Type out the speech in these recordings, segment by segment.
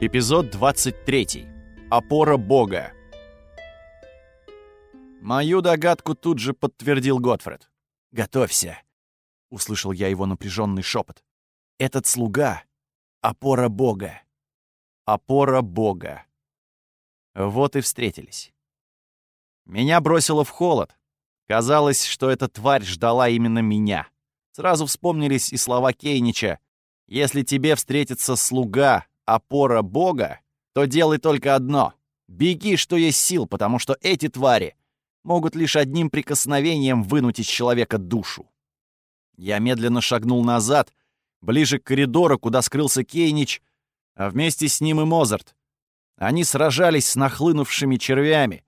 Эпизод 23. Опора Бога. Мою догадку тут же подтвердил Готфред. «Готовься!» — услышал я его напряженный шепот. «Этот слуга — опора Бога!» Опора Бога. Вот и встретились. Меня бросило в холод. Казалось, что эта тварь ждала именно меня. Сразу вспомнились и слова Кейнича. «Если тебе встретится слуга, опора Бога, то делай только одно — беги, что есть сил, потому что эти твари могут лишь одним прикосновением вынуть из человека душу. Я медленно шагнул назад, ближе к коридору, куда скрылся Кейнич, а вместе с ним и Мозарт. Они сражались с нахлынувшими червями.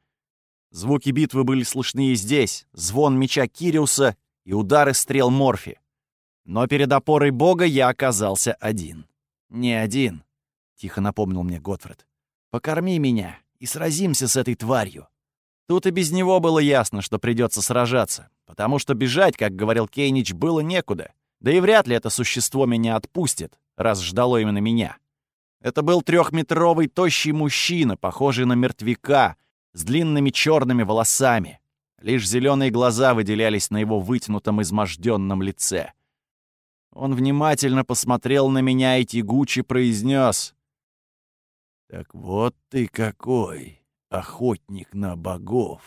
Звуки битвы были слышны и здесь, звон меча Кириуса и удары стрел Морфи. Но перед опорой бога я оказался один. Не один. Тихо напомнил мне Готфред. «Покорми меня и сразимся с этой тварью». Тут и без него было ясно, что придется сражаться, потому что бежать, как говорил Кейнич, было некуда. Да и вряд ли это существо меня отпустит, раз ждало именно меня. Это был трехметровый тощий мужчина, похожий на мертвяка, с длинными черными волосами. Лишь зеленые глаза выделялись на его вытянутом изможденном лице. Он внимательно посмотрел на меня и тягуче произнес: так вот ты какой, охотник на богов.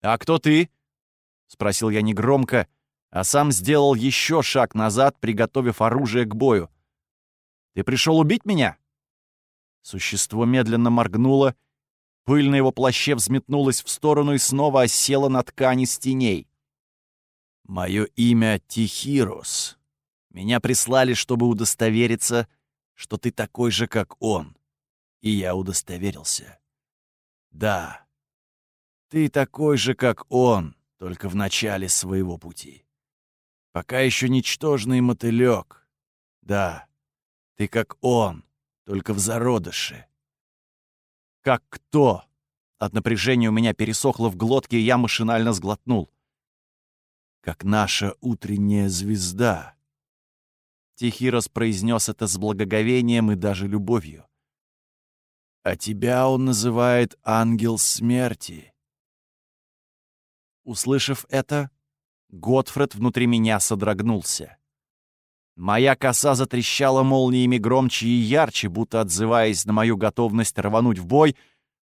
А кто ты? Спросил я негромко, а сам сделал еще шаг назад, приготовив оружие к бою. Ты пришел убить меня? Существо медленно моргнуло, пыль на его плаще взметнулась в сторону и снова осела на ткани стеней. «Мое имя Тихирос. Меня прислали, чтобы удостовериться, что ты такой же, как он. И я удостоверился. Да, ты такой же, как он, только в начале своего пути. Пока еще ничтожный мотылек. Да, ты как он, только в зародыше. Как кто? От напряжения у меня пересохло в глотке, и я машинально сглотнул. Как наша утренняя звезда. Тихирос произнес это с благоговением и даже любовью а тебя он называет ангел смерти. Услышав это, Готфред внутри меня содрогнулся. Моя коса затрещала молниями громче и ярче, будто отзываясь на мою готовность рвануть в бой,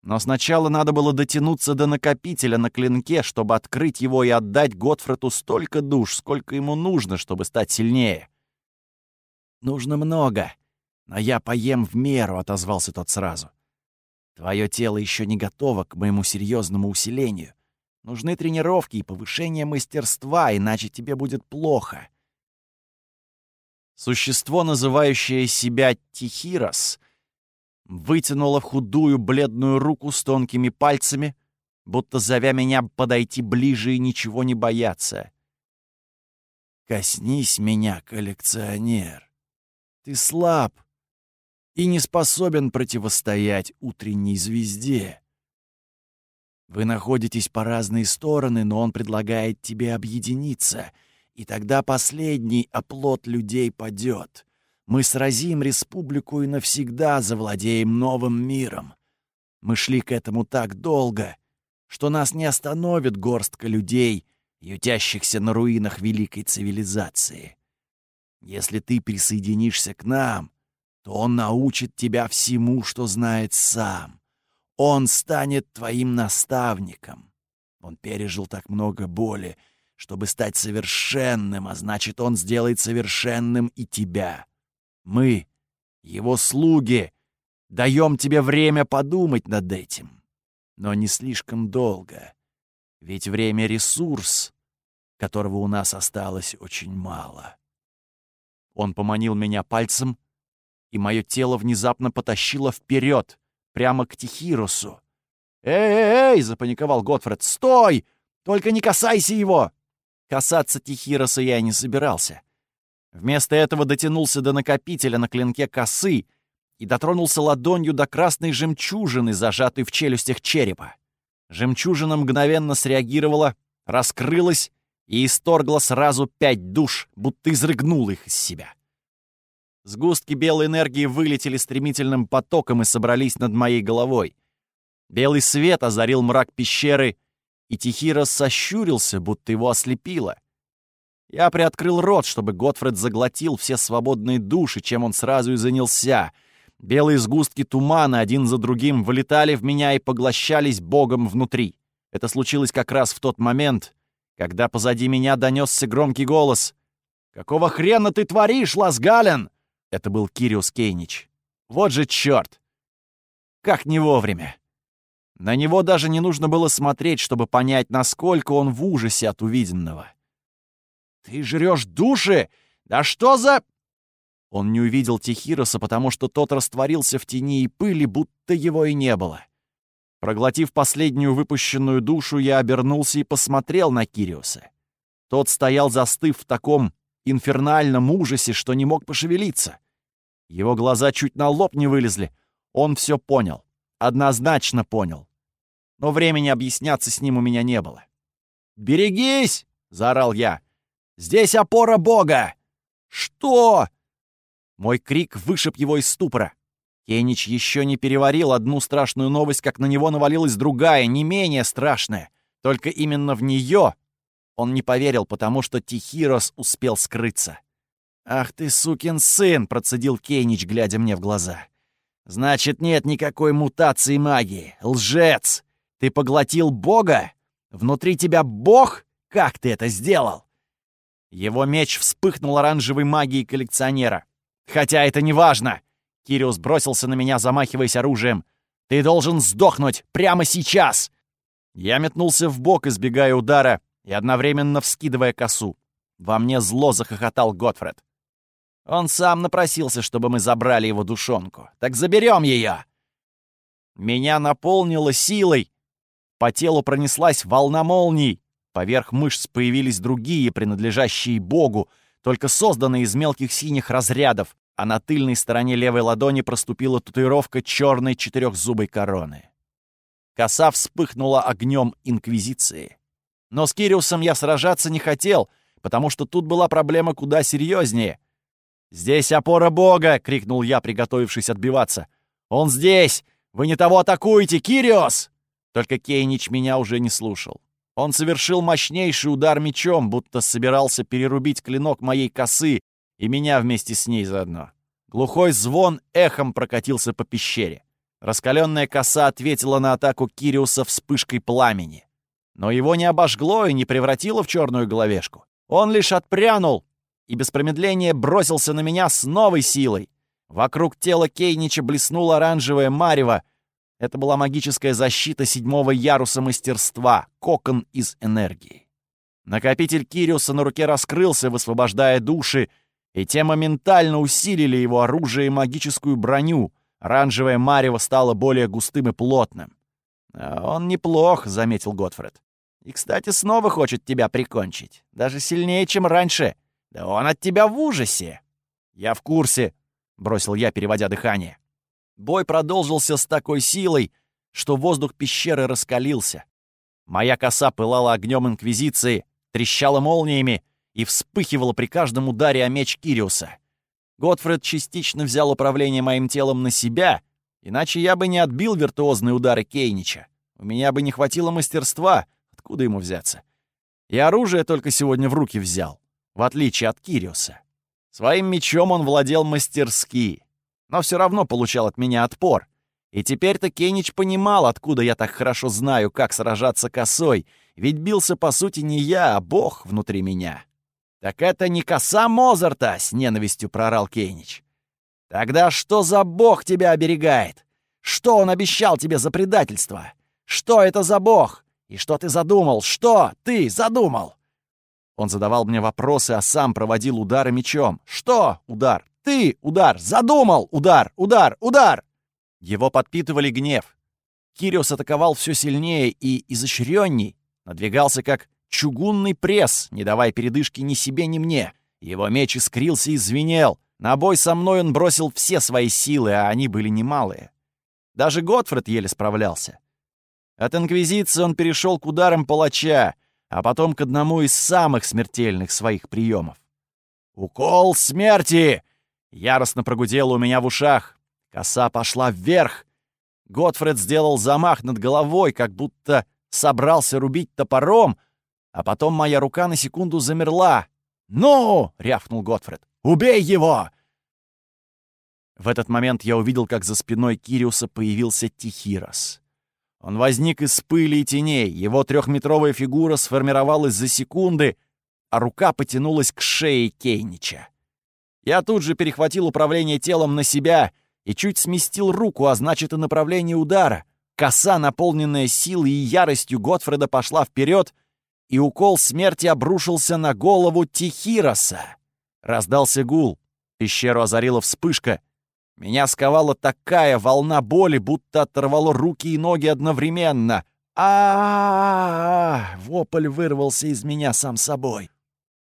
но сначала надо было дотянуться до накопителя на клинке, чтобы открыть его и отдать Готфреду столько душ, сколько ему нужно, чтобы стать сильнее. «Нужно много, но я поем в меру», — отозвался тот сразу. Твое тело еще не готово к моему серьезному усилению. Нужны тренировки и повышение мастерства, иначе тебе будет плохо. Существо, называющее себя Тихирос, вытянуло в худую бледную руку с тонкими пальцами, будто зовя меня подойти ближе и ничего не бояться. «Коснись меня, коллекционер. Ты слаб, и не способен противостоять утренней звезде. Вы находитесь по разные стороны, но он предлагает тебе объединиться, и тогда последний оплот людей падет. Мы сразим республику и навсегда завладеем новым миром. Мы шли к этому так долго, что нас не остановит горстка людей, ютящихся на руинах великой цивилизации. Если ты присоединишься к нам, то он научит тебя всему, что знает сам. Он станет твоим наставником. Он пережил так много боли, чтобы стать совершенным, а значит, он сделает совершенным и тебя. Мы, его слуги, даем тебе время подумать над этим. Но не слишком долго. Ведь время — ресурс, которого у нас осталось очень мало. Он поманил меня пальцем, и мое тело внезапно потащило вперед, прямо к Тихирусу. «Эй-эй-эй!» — запаниковал Готфред. «Стой! Только не касайся его!» Касаться Тихироса я не собирался. Вместо этого дотянулся до накопителя на клинке косы и дотронулся ладонью до красной жемчужины, зажатой в челюстях черепа. Жемчужина мгновенно среагировала, раскрылась и исторгла сразу пять душ, будто изрыгнула их из себя. Сгустки белой энергии вылетели стремительным потоком и собрались над моей головой. Белый свет озарил мрак пещеры, и Тихира сощурился, будто его ослепило. Я приоткрыл рот, чтобы Готфред заглотил все свободные души, чем он сразу и занялся. Белые сгустки тумана один за другим вылетали в меня и поглощались богом внутри. Это случилось как раз в тот момент, когда позади меня донесся громкий голос. «Какого хрена ты творишь, Ласгален?» Это был Кириус Кейнич. Вот же чёрт! Как не вовремя! На него даже не нужно было смотреть, чтобы понять, насколько он в ужасе от увиденного. «Ты жрёшь души? Да что за...» Он не увидел Тихироса, потому что тот растворился в тени и пыли, будто его и не было. Проглотив последнюю выпущенную душу, я обернулся и посмотрел на Кириуса. Тот стоял застыв в таком инфернальном ужасе, что не мог пошевелиться. Его глаза чуть на лоб не вылезли. Он все понял. Однозначно понял. Но времени объясняться с ним у меня не было. «Берегись!» — заорал я. «Здесь опора Бога!» «Что?» Мой крик вышиб его из ступора. Кенич еще не переварил одну страшную новость, как на него навалилась другая, не менее страшная. Только именно в нее он не поверил, потому что Тихирос успел скрыться. «Ах ты, сукин сын!» — процедил Кейнич, глядя мне в глаза. «Значит, нет никакой мутации магии. Лжец! Ты поглотил Бога? Внутри тебя Бог? Как ты это сделал?» Его меч вспыхнул оранжевой магией коллекционера. «Хотя это не важно!» Кириус бросился на меня, замахиваясь оружием. «Ты должен сдохнуть прямо сейчас!» Я метнулся в бок, избегая удара, и одновременно вскидывая косу. Во мне зло захохотал Готфред. Он сам напросился, чтобы мы забрали его душонку. Так заберем ее! Меня наполнило силой. По телу пронеслась волна молний. Поверх мышц появились другие, принадлежащие Богу, только созданные из мелких синих разрядов, а на тыльной стороне левой ладони проступила татуировка черной четырехзубой короны. Коса вспыхнула огнем Инквизиции. Но с Кириусом я сражаться не хотел, потому что тут была проблема куда серьезнее. «Здесь опора Бога!» — крикнул я, приготовившись отбиваться. «Он здесь! Вы не того атакуете, Кириос!» Только Кейнич меня уже не слушал. Он совершил мощнейший удар мечом, будто собирался перерубить клинок моей косы и меня вместе с ней заодно. Глухой звон эхом прокатился по пещере. Раскаленная коса ответила на атаку Кириуса вспышкой пламени. Но его не обожгло и не превратило в черную головешку. Он лишь отпрянул и без промедления бросился на меня с новой силой. Вокруг тела Кейнича блеснула оранжевая марево. Это была магическая защита седьмого яруса мастерства, кокон из энергии. Накопитель Кириуса на руке раскрылся, высвобождая души, и те моментально усилили его оружие и магическую броню. Оранжевое марево стало более густым и плотным. «А «Он неплох», — заметил Готфред. И, кстати, снова хочет тебя прикончить. Даже сильнее, чем раньше. Да он от тебя в ужасе. Я в курсе, — бросил я, переводя дыхание. Бой продолжился с такой силой, что воздух пещеры раскалился. Моя коса пылала огнем Инквизиции, трещала молниями и вспыхивала при каждом ударе о меч Кириуса. Готфред частично взял управление моим телом на себя, иначе я бы не отбил виртуозные удары Кейнича. У меня бы не хватило мастерства — Откуда ему взяться? И оружие только сегодня в руки взял, в отличие от Кириуса. Своим мечом он владел мастерски, но все равно получал от меня отпор. И теперь-то Кенич понимал, откуда я так хорошо знаю, как сражаться косой, ведь бился, по сути, не я, а бог внутри меня. «Так это не коса Мозарта!» — с ненавистью прорал Кенич. «Тогда что за бог тебя оберегает? Что он обещал тебе за предательство? Что это за бог? «И что ты задумал? Что ты задумал?» Он задавал мне вопросы, а сам проводил удары мечом. «Что? Удар! Ты! Удар! Задумал! Удар! Удар! Удар!» Его подпитывали гнев. Кириус атаковал все сильнее и изощренней, надвигался как чугунный пресс, не давая передышки ни себе, ни мне. Его меч искрился и звенел. На бой со мной он бросил все свои силы, а они были немалые. Даже Готфред еле справлялся. От инквизиции он перешел к ударам палача, а потом к одному из самых смертельных своих приемов. «Укол смерти!» Яростно прогудело у меня в ушах. Коса пошла вверх. Готфред сделал замах над головой, как будто собрался рубить топором, а потом моя рука на секунду замерла. «Ну!» — рявкнул Готфред. «Убей его!» В этот момент я увидел, как за спиной Кириуса появился Тихирос. Он возник из пыли и теней, его трехметровая фигура сформировалась за секунды, а рука потянулась к шее Кейнича. Я тут же перехватил управление телом на себя и чуть сместил руку, а значит и направление удара. Коса, наполненная силой и яростью Готфреда, пошла вперед, и укол смерти обрушился на голову Тихироса. Раздался гул. Пещеру озарила вспышка. Меня сковала такая волна боли, будто оторвало руки и ноги одновременно. а, Вопль вырвался из меня сам собой.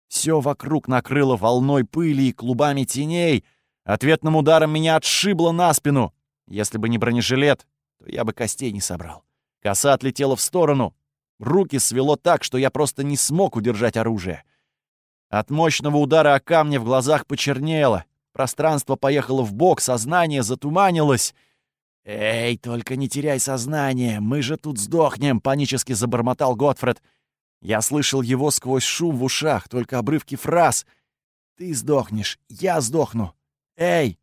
Все вокруг накрыло волной пыли и клубами теней. Ответным ударом меня отшибло на спину. Если бы не бронежилет, то я бы костей не собрал. Коса отлетела в сторону. Руки свело так, что я просто не смог удержать оружие. От мощного удара о камне в глазах почернело. Пространство поехало в бок, сознание затуманилось. «Эй, только не теряй сознание, мы же тут сдохнем!» — панически забормотал Готфред. Я слышал его сквозь шум в ушах, только обрывки фраз. «Ты сдохнешь, я сдохну! Эй,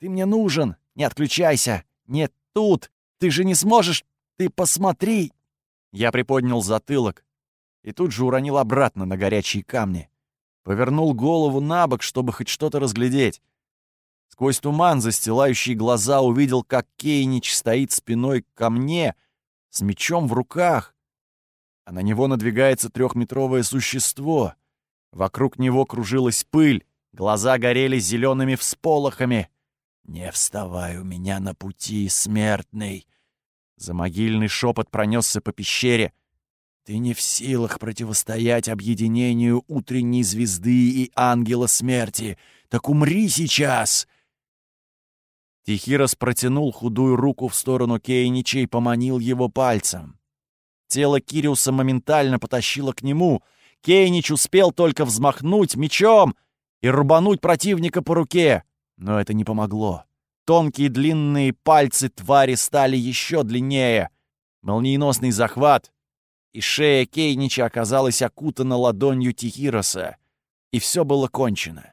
ты мне нужен! Не отключайся! Нет, тут! Ты же не сможешь! Ты посмотри!» Я приподнял затылок и тут же уронил обратно на горячие камни. Повернул голову на бок, чтобы хоть что-то разглядеть. Сквозь туман, застилающий глаза, увидел, как Кейнич стоит спиной ко мне с мечом в руках а на него надвигается трехметровое существо. Вокруг него кружилась пыль, глаза горели зелеными всполохами. «Не вставай у меня на пути, смертный!» Замогильный шепот пронесся по пещере. «Ты не в силах противостоять объединению утренней звезды и ангела смерти. Так умри сейчас!» Тихирос протянул худую руку в сторону Кейнича и поманил его пальцем. Тело Кириуса моментально потащило к нему. Кейнич успел только взмахнуть мечом и рубануть противника по руке. Но это не помогло. Тонкие длинные пальцы твари стали еще длиннее. Молниеносный захват, и шея Кейнича оказалась окутана ладонью Тихироса. И все было кончено.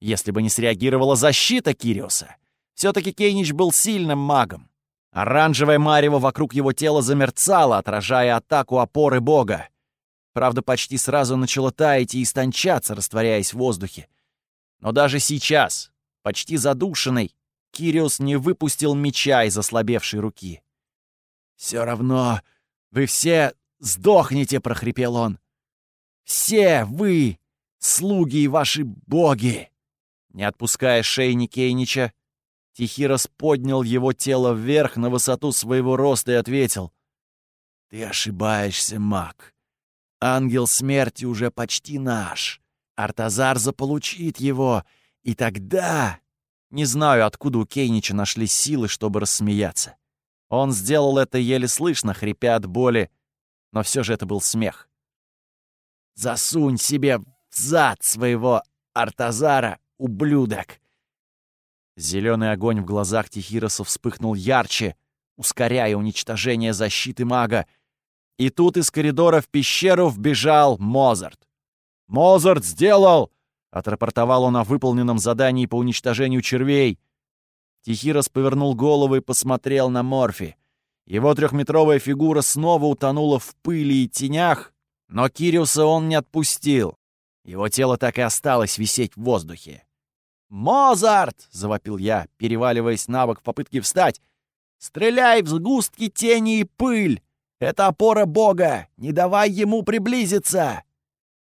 Если бы не среагировала защита Кириуса. Все-таки Кейнич был сильным магом. Оранжевое марево вокруг его тела замерцало, отражая атаку опоры бога. Правда, почти сразу начало таять и истончаться, растворяясь в воздухе. Но даже сейчас, почти задушенный, Кириус не выпустил меча из ослабевшей руки. «Все равно вы все сдохнете!» — прохрипел он. «Все вы, слуги и ваши боги!» Не отпуская шеи Кейнича, Тихирос поднял его тело вверх на высоту своего роста и ответил. «Ты ошибаешься, маг. Ангел смерти уже почти наш. Артазар заполучит его, и тогда...» Не знаю, откуда у Кейнича нашли силы, чтобы рассмеяться. Он сделал это еле слышно, хрипя от боли, но все же это был смех. «Засунь себе в зад своего Артазара, ублюдок!» Зеленый огонь в глазах Тихироса вспыхнул ярче, ускоряя уничтожение защиты мага. И тут из коридора в пещеру вбежал Мозарт. «Мозарт сделал!» — отрапортовал он о выполненном задании по уничтожению червей. Тихирос повернул голову и посмотрел на Морфи. Его трехметровая фигура снова утонула в пыли и тенях, но Кириуса он не отпустил. Его тело так и осталось висеть в воздухе. «Мозарт!» — завопил я, переваливаясь на бок в попытке встать. «Стреляй в сгустки тени и пыль! Это опора Бога! Не давай ему приблизиться!»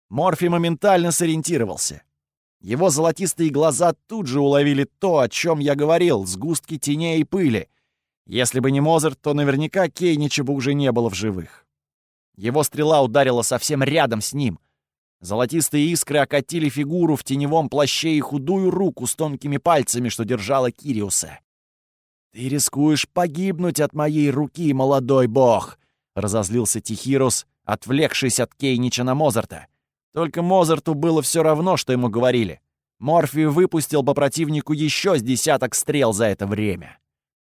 Морфи моментально сориентировался. Его золотистые глаза тут же уловили то, о чем я говорил, сгустки теней и пыли. Если бы не Мозарт, то наверняка Кейнича бы уже не было в живых. Его стрела ударила совсем рядом с ним — Золотистые искры окатили фигуру в теневом плаще и худую руку с тонкими пальцами, что держала Кириуса. «Ты рискуешь погибнуть от моей руки, молодой бог!» — разозлился Тихирус, отвлекшись от Кейнича на Мозарта. Только Мозарту было все равно, что ему говорили. Морфий выпустил по противнику еще с десяток стрел за это время.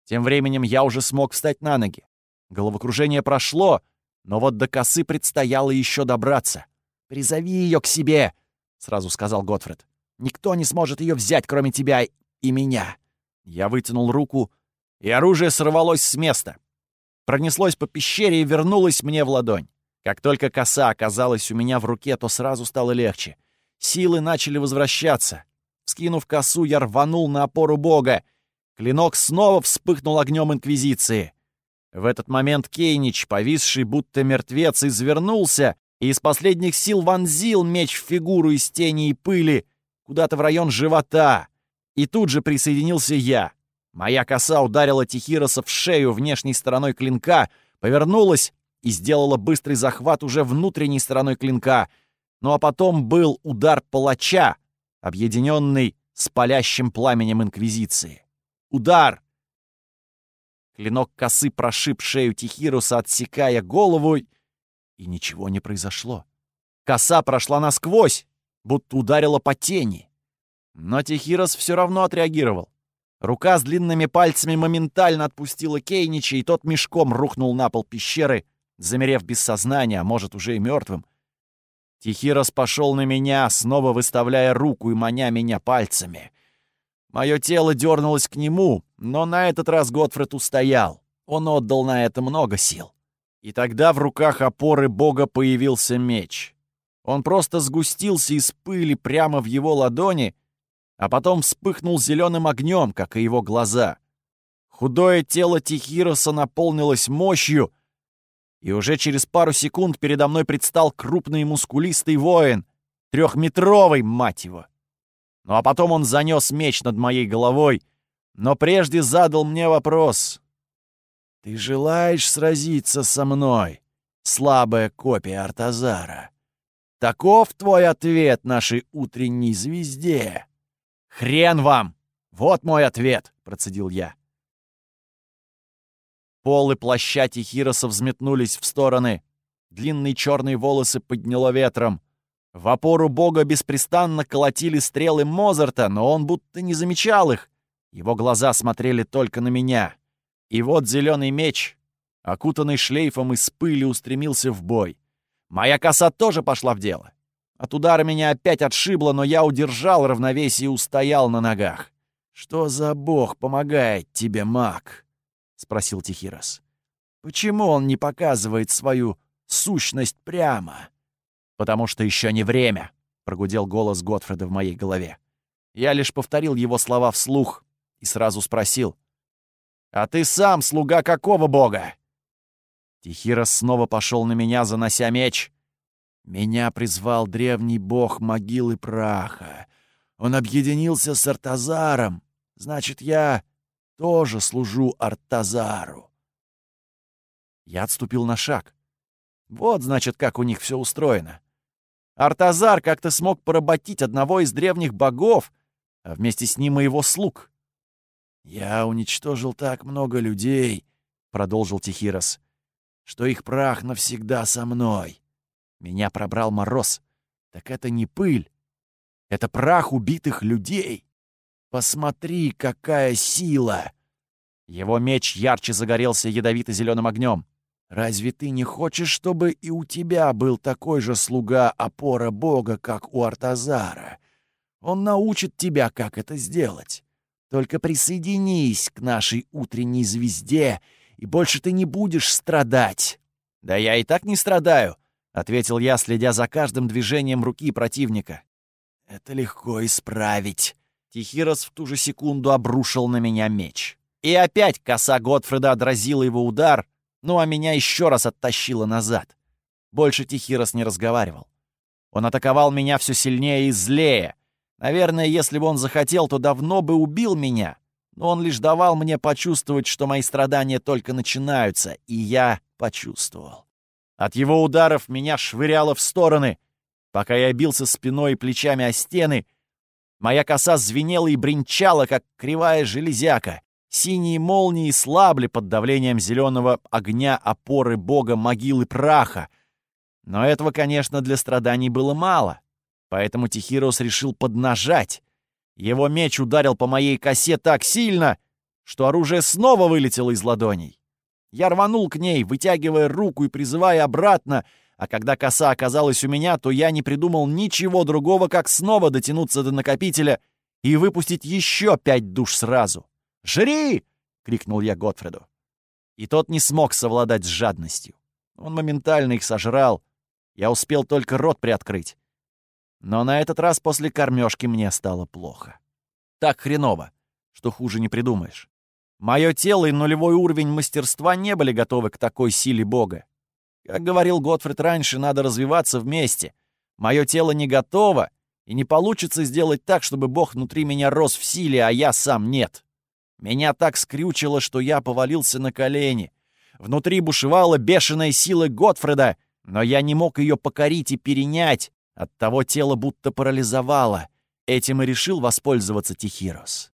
Тем временем я уже смог встать на ноги. Головокружение прошло, но вот до косы предстояло еще добраться. «Призови ее к себе!» — сразу сказал Готфред. «Никто не сможет ее взять, кроме тебя и меня». Я вытянул руку, и оружие сорвалось с места. Пронеслось по пещере и вернулось мне в ладонь. Как только коса оказалась у меня в руке, то сразу стало легче. Силы начали возвращаться. Скинув косу, я рванул на опору бога. Клинок снова вспыхнул огнем Инквизиции. В этот момент Кейнич, повисший будто мертвец, извернулся и из последних сил вонзил меч в фигуру из тени и пыли куда-то в район живота. И тут же присоединился я. Моя коса ударила Тихироса в шею внешней стороной клинка, повернулась и сделала быстрый захват уже внутренней стороной клинка. Ну а потом был удар палача, объединенный с палящим пламенем Инквизиции. Удар! Клинок косы прошиб шею Тихируса, отсекая голову, и ничего не произошло. Коса прошла насквозь, будто ударила по тени. Но Тихирос все равно отреагировал. Рука с длинными пальцами моментально отпустила Кейнича, и тот мешком рухнул на пол пещеры, замерев без сознания, а может, уже и мертвым. Тихирос пошел на меня, снова выставляя руку и маня меня пальцами. Мое тело дернулось к нему, но на этот раз Готфред устоял. Он отдал на это много сил. И тогда в руках опоры бога появился меч. Он просто сгустился из пыли прямо в его ладони, а потом вспыхнул зеленым огнем, как и его глаза. Худое тело Тихироса наполнилось мощью, и уже через пару секунд передо мной предстал крупный мускулистый воин, трехметровый, мать его. Ну а потом он занес меч над моей головой, но прежде задал мне вопрос. «Ты желаешь сразиться со мной, слабая копия Артазара? Таков твой ответ нашей утренней звезде?» «Хрен вам! Вот мой ответ!» — процедил я. Полы плаща Тихироса взметнулись в стороны. Длинные черные волосы подняло ветром. В опору бога беспрестанно колотили стрелы Мозарта, но он будто не замечал их. Его глаза смотрели только на меня. И вот зеленый меч, окутанный шлейфом из пыли, устремился в бой. Моя коса тоже пошла в дело. От удара меня опять отшибло, но я удержал равновесие и устоял на ногах. «Что за бог помогает тебе, маг?» — спросил Тихирос. «Почему он не показывает свою сущность прямо?» «Потому что еще не время», — прогудел голос Готфреда в моей голове. Я лишь повторил его слова вслух и сразу спросил. «А ты сам слуга какого бога?» Тихирос снова пошел на меня, занося меч. Меня призвал древний бог могилы праха. Он объединился с Артазаром. Значит, я тоже служу Артазару. Я отступил на шаг. Вот, значит, как у них все устроено. Артазар как-то смог поработить одного из древних богов, а вместе с ним и его слуг. «Я уничтожил так много людей», — продолжил Тихирос, — «что их прах навсегда со мной. Меня пробрал мороз. Так это не пыль. Это прах убитых людей. Посмотри, какая сила!» Его меч ярче загорелся ядовито-зеленым огнем. «Разве ты не хочешь, чтобы и у тебя был такой же слуга-опора Бога, как у Артазара? Он научит тебя, как это сделать. Только присоединись к нашей утренней звезде, и больше ты не будешь страдать». «Да я и так не страдаю. — ответил я, следя за каждым движением руки противника. «Это легко исправить». Тихирос в ту же секунду обрушил на меня меч. И опять коса Готфреда отразила его удар, ну а меня еще раз оттащила назад. Больше Тихирос не разговаривал. Он атаковал меня все сильнее и злее. Наверное, если бы он захотел, то давно бы убил меня. Но он лишь давал мне почувствовать, что мои страдания только начинаются, и я почувствовал. От его ударов меня швыряло в стороны. Пока я бился спиной и плечами о стены, моя коса звенела и бренчала, как кривая железяка. Синие молнии слабли под давлением зеленого огня опоры бога могилы праха. Но этого, конечно, для страданий было мало. Поэтому Тихирос решил поднажать. Его меч ударил по моей косе так сильно, что оружие снова вылетело из ладоней. Я рванул к ней, вытягивая руку и призывая обратно, а когда коса оказалась у меня, то я не придумал ничего другого, как снова дотянуться до накопителя и выпустить еще пять душ сразу. «Жри!» — крикнул я Готфреду. И тот не смог совладать с жадностью. Он моментально их сожрал. Я успел только рот приоткрыть. Но на этот раз после кормежки мне стало плохо. Так хреново, что хуже не придумаешь. Мое тело и нулевой уровень мастерства не были готовы к такой силе Бога. Как говорил Готфрид раньше, надо развиваться вместе. Мое тело не готово, и не получится сделать так, чтобы Бог внутри меня рос в силе, а я сам нет. Меня так скрючило, что я повалился на колени. Внутри бушевала бешеная сила Готфреда, но я не мог ее покорить и перенять. Оттого тело будто парализовало. Этим и решил воспользоваться Тихирос.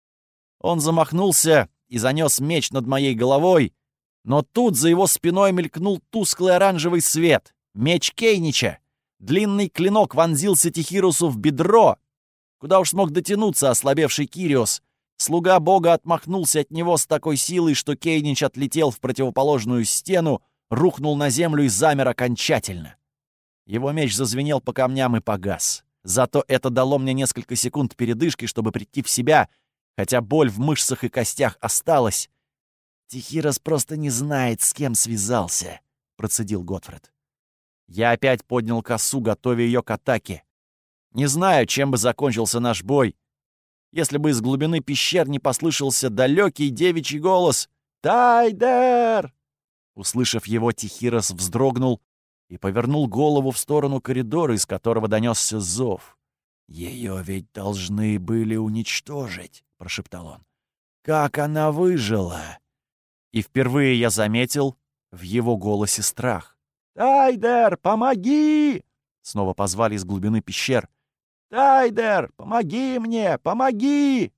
Он замахнулся и занес меч над моей головой, но тут за его спиной мелькнул тусклый оранжевый свет. Меч Кейнича. Длинный клинок вонзился Тихирусу в бедро. Куда уж смог дотянуться ослабевший Кириос. Слуга бога отмахнулся от него с такой силой, что Кейнич отлетел в противоположную стену, рухнул на землю и замер окончательно. Его меч зазвенел по камням и погас. Зато это дало мне несколько секунд передышки, чтобы прийти в себя хотя боль в мышцах и костях осталась. «Тихирос просто не знает, с кем связался», — процедил Готфред. Я опять поднял косу, готовя ее к атаке. Не знаю, чем бы закончился наш бой, если бы из глубины пещер не послышался далекий девичий голос «Тайдер!». Услышав его, Тихирос вздрогнул и повернул голову в сторону коридора, из которого донесся зов. «Ее ведь должны были уничтожить», — прошептал он. «Как она выжила!» И впервые я заметил в его голосе страх. «Тайдер, помоги!» Снова позвали из глубины пещер. «Тайдер, помоги мне, помоги!»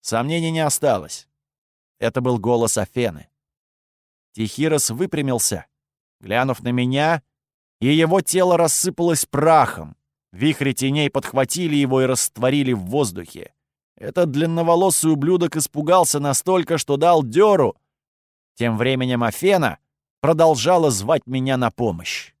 Сомнений не осталось. Это был голос Афены. Тихирос выпрямился, глянув на меня, и его тело рассыпалось прахом. Вихри теней подхватили его и растворили в воздухе. Этот длинноволосый ублюдок испугался настолько, что дал дёру. Тем временем Афена продолжала звать меня на помощь.